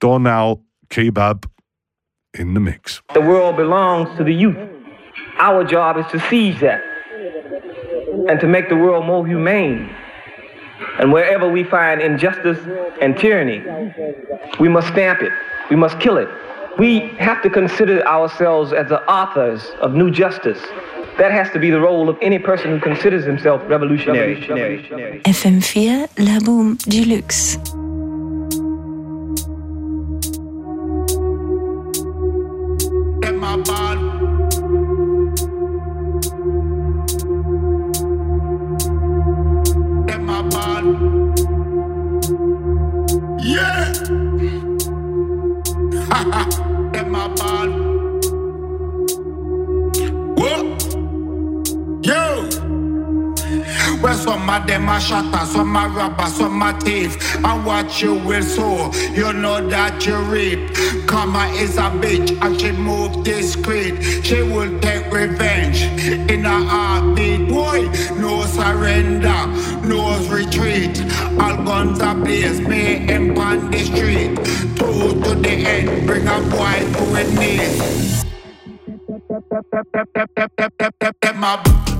Donau Kebap in the mix. The world belongs to the youth. Our job is to seize that and to make the world more humane. And wherever we find injustice and tyranny, we must stamp it. We must kill it. We have to consider ourselves as the authors of new justice. That has to be the role of any person who considers himself revolutionary. FM4, La Boum de Luxe. Of them a shatter, some a robber, some a thief. And what you will sow, you know that you reap. Karma is a bitch and she move discreet. She will take revenge in a heartbeat. Boy, no surrender, no retreat. All guns are blaze, me him on the street. Two to the end, bring a boy to his knees. My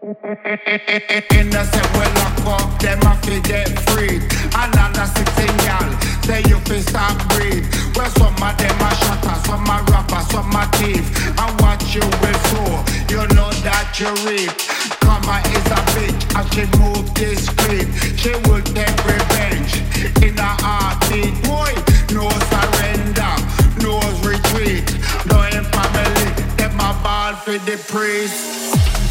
Innocent we lock up, them a fi get free. Another sixteen gal, say you fi stop breathe. Well, some of them a shatter, some a rapper, some a thief. And what you will sow, you know that you reap. Karma is a bitch, and she move discreet. She will take revenge in a heartbeat. Boy, no surrender, no retreat. No family, them a ball for the priest.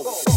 This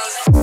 Yo,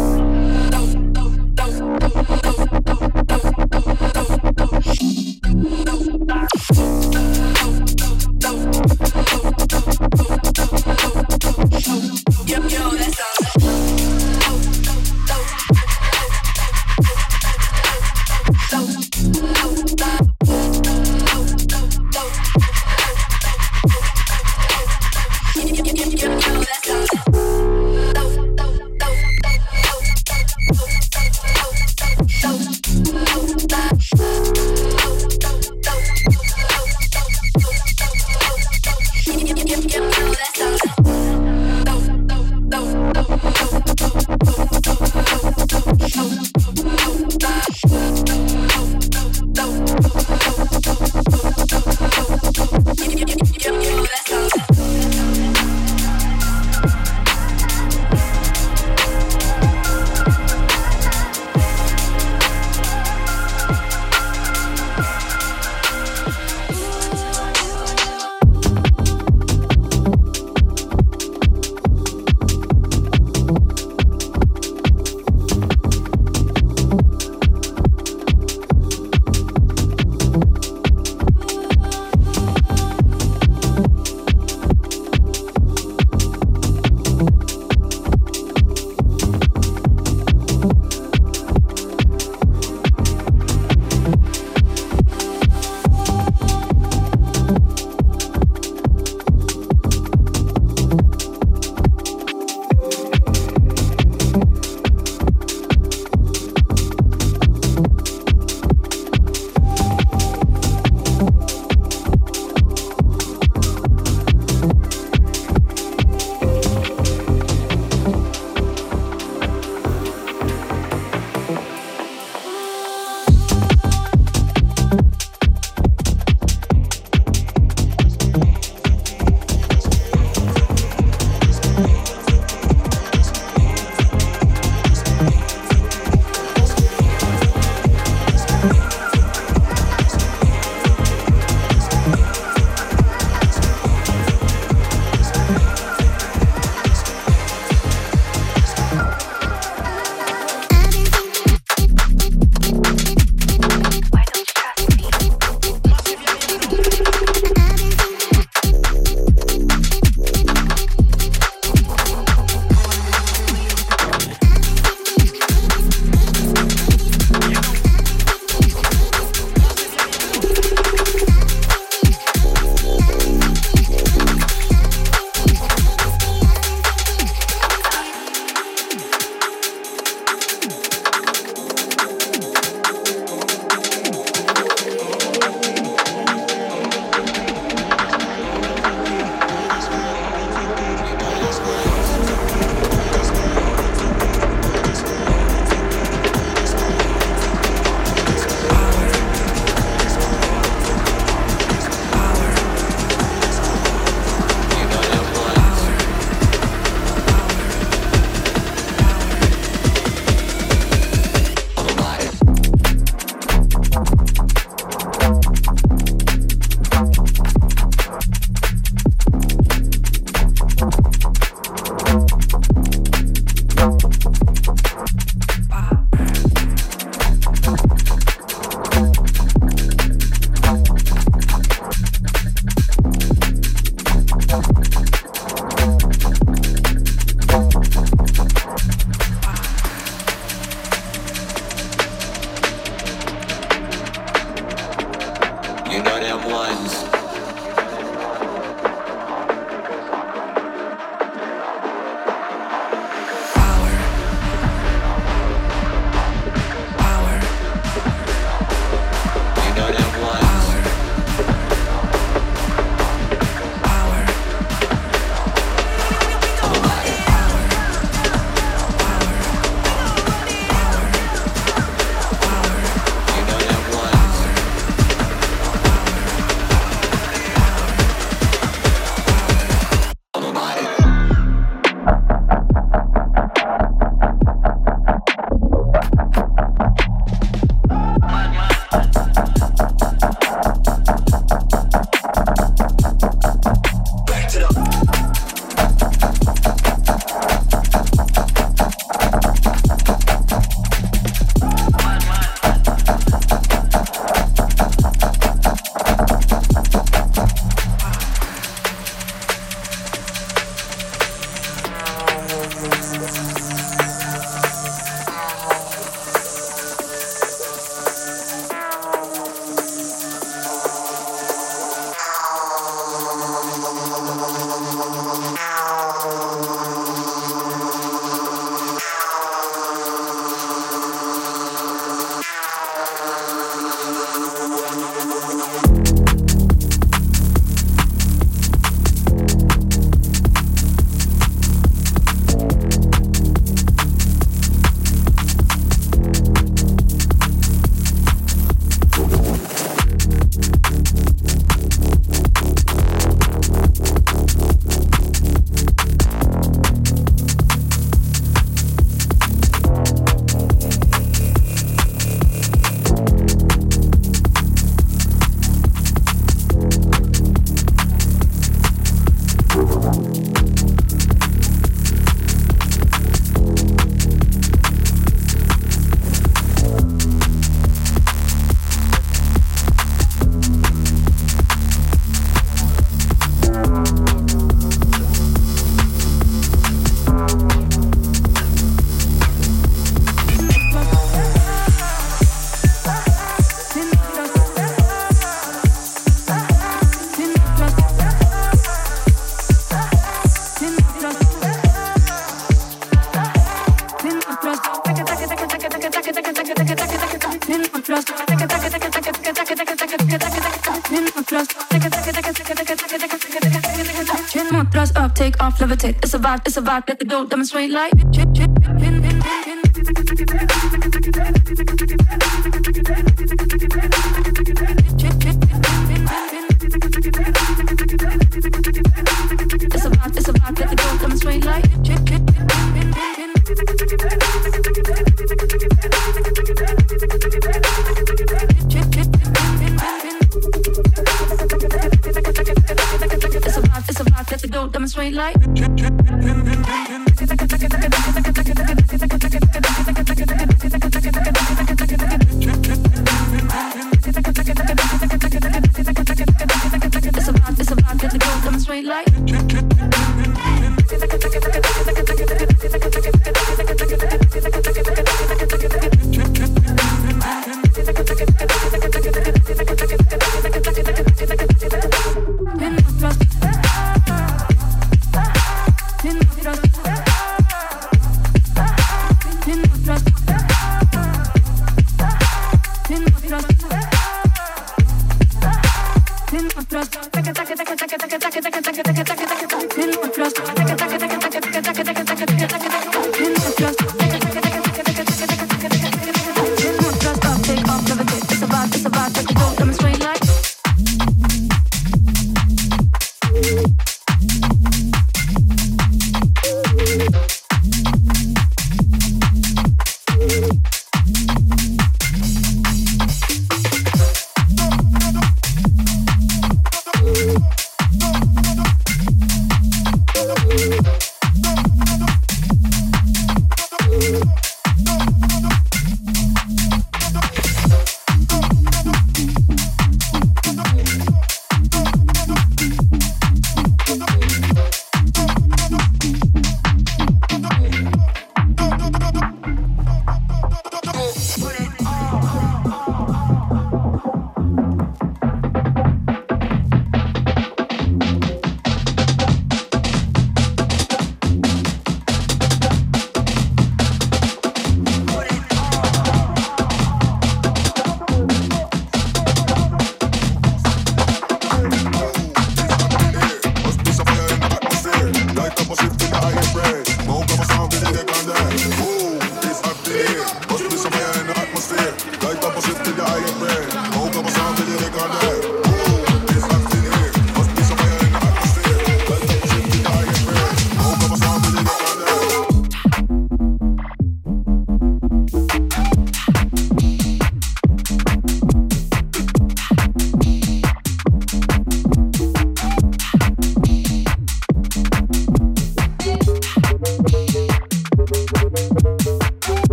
survive, that the go demonstrate like.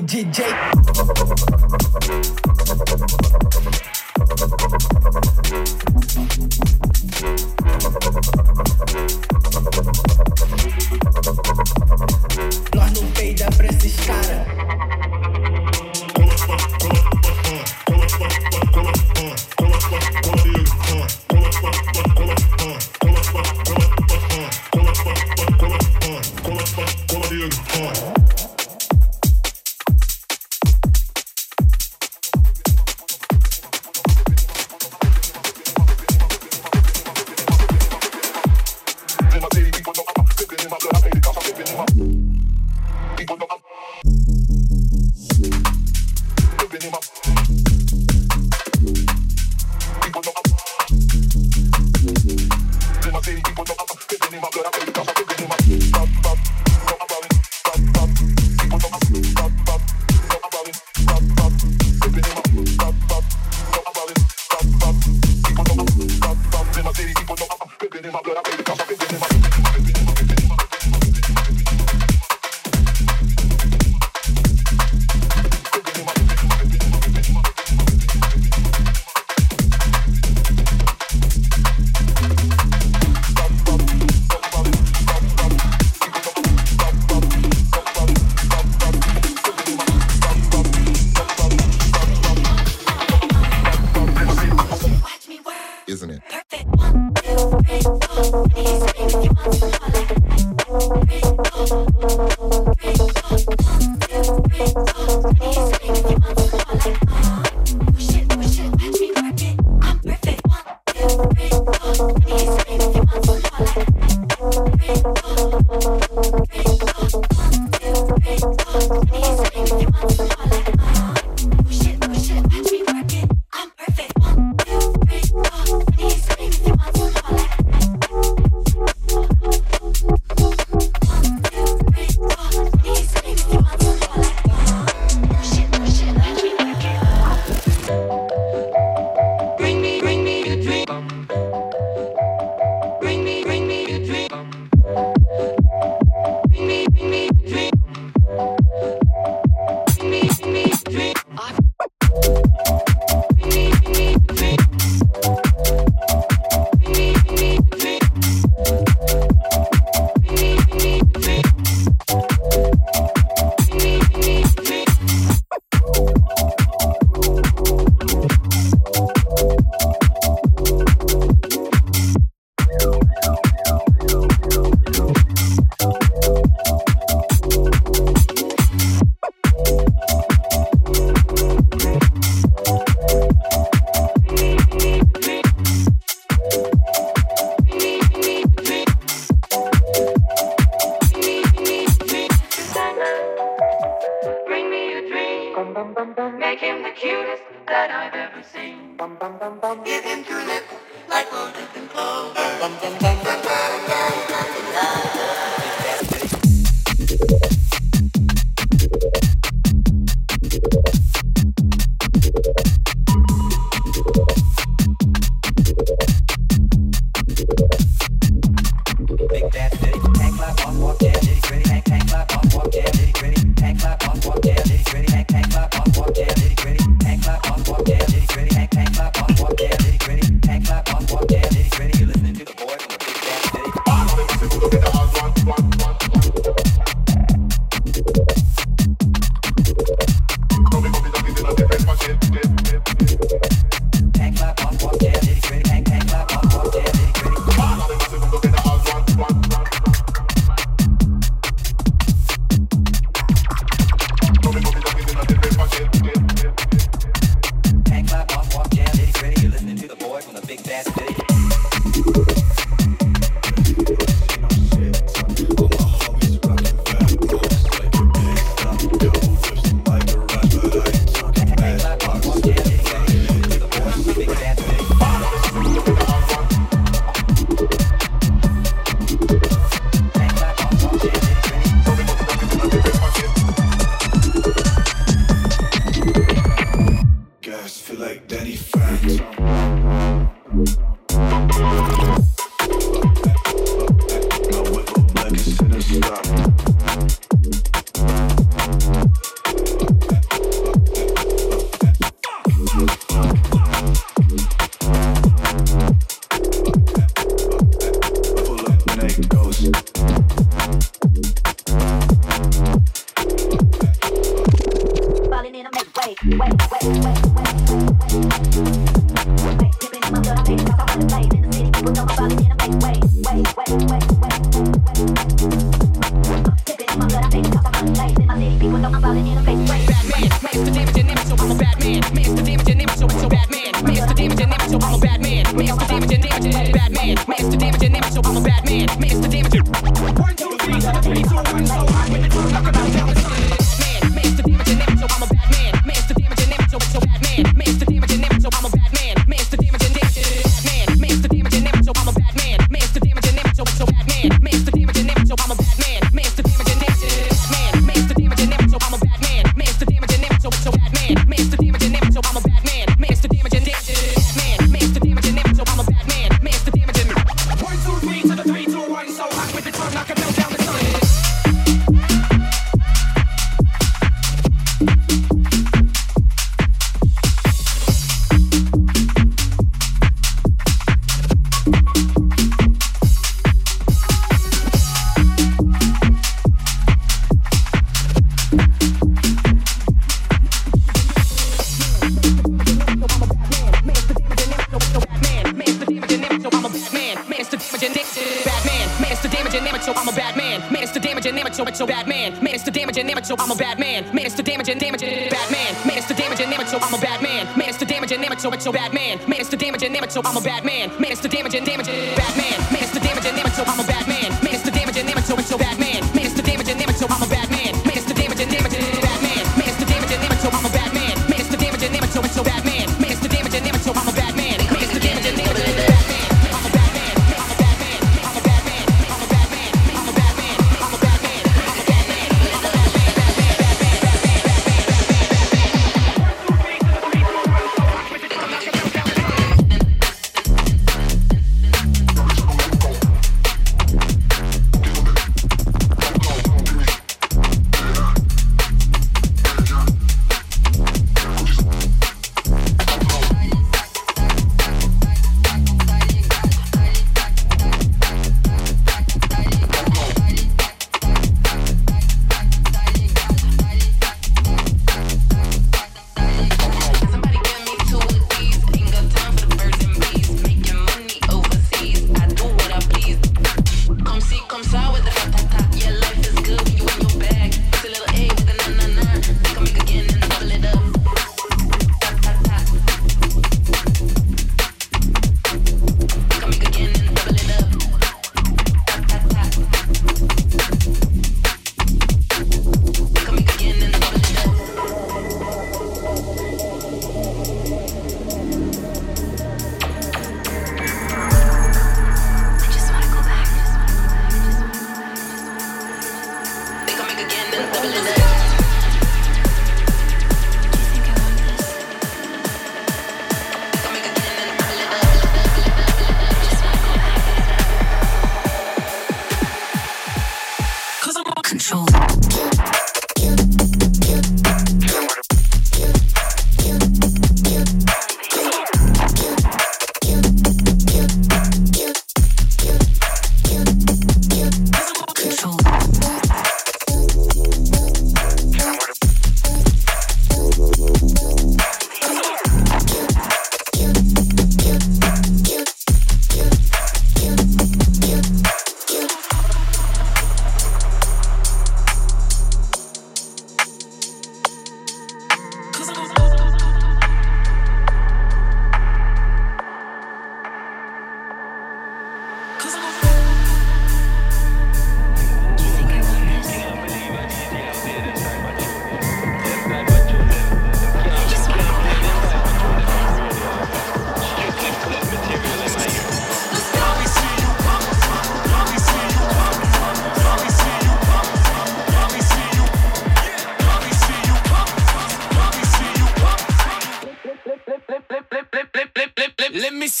OG J up.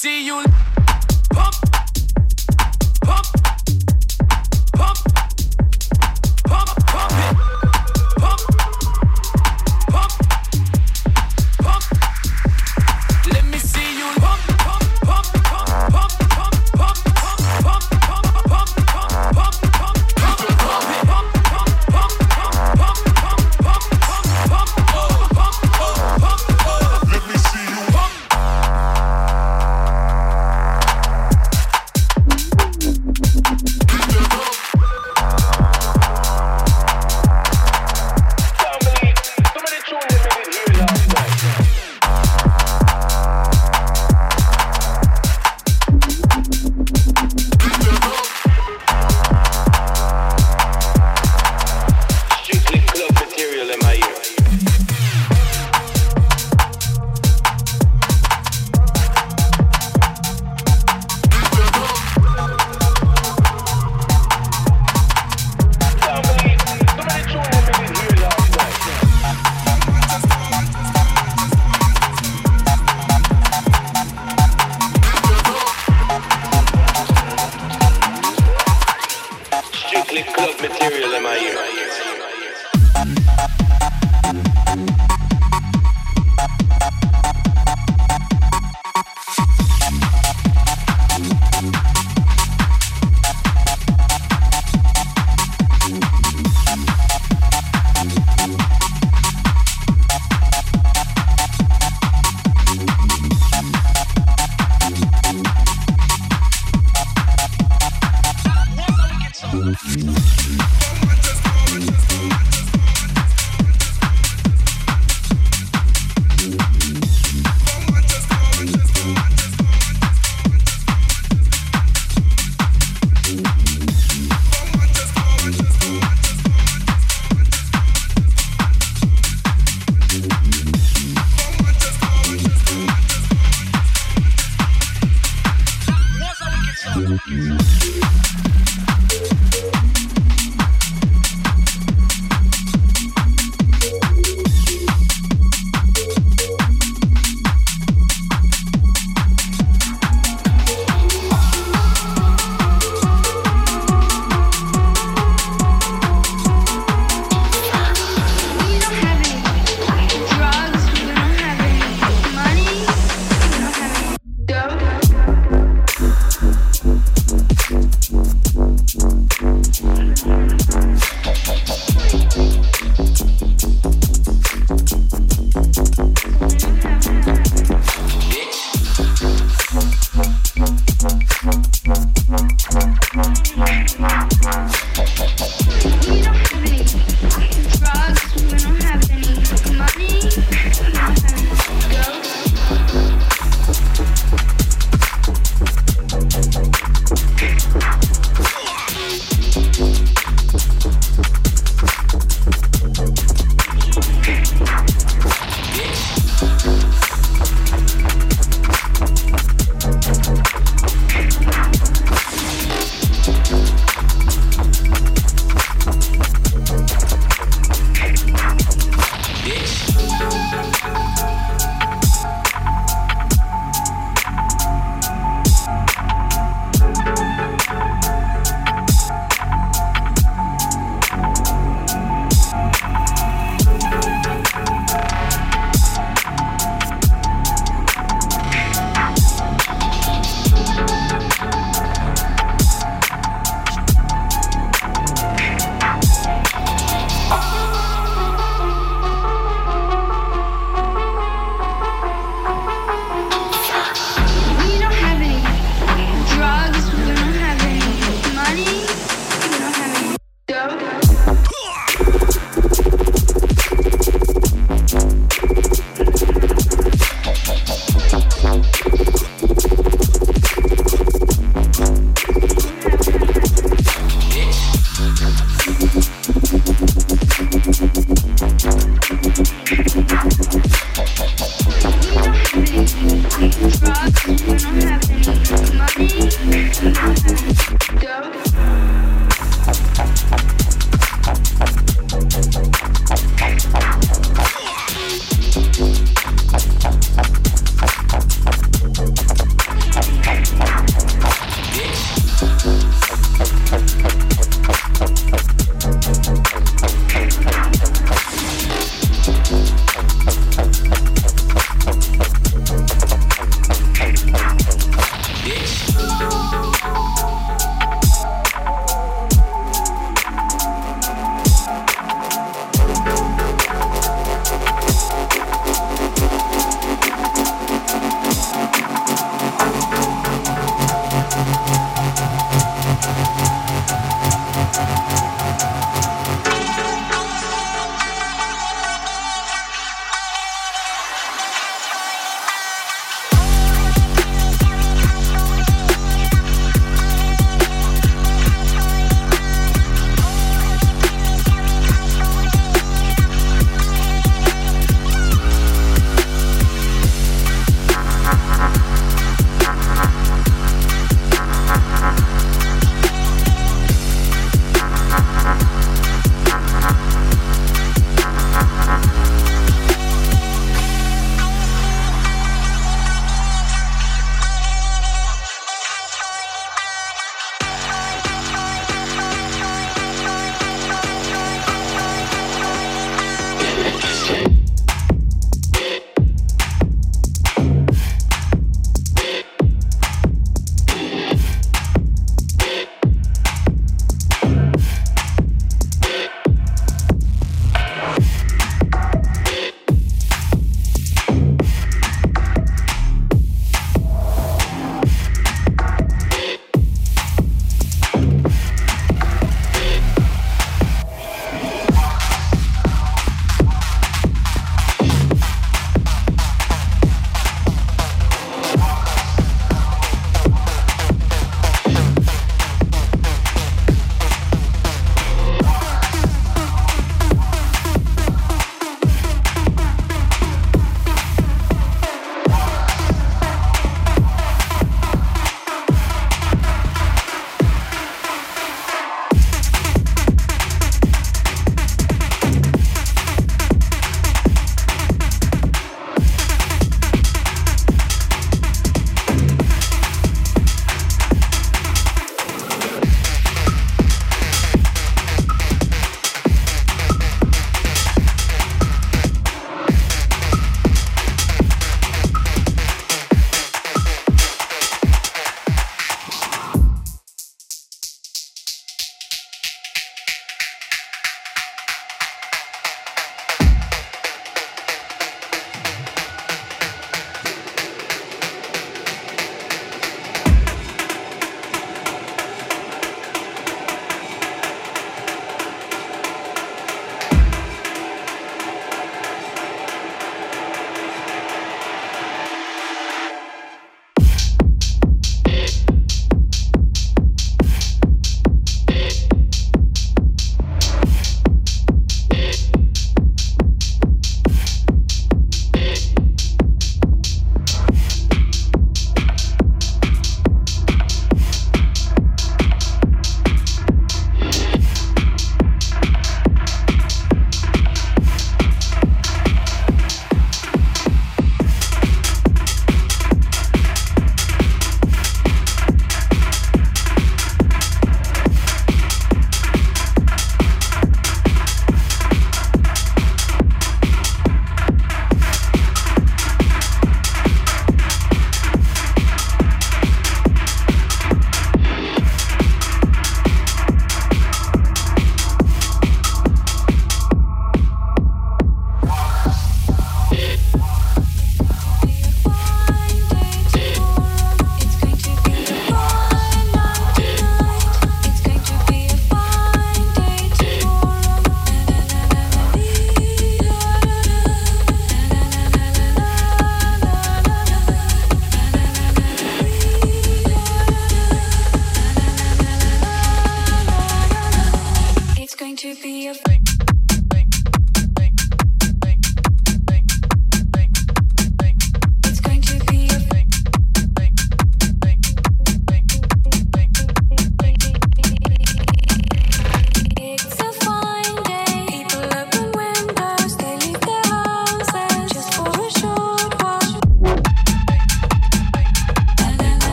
See you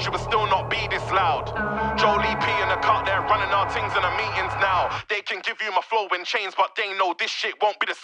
she would still not be this loud. Jolie P in the cut, they're running our things in the meetings now. They can give you my flow in chains, but they know this shit won't be the same.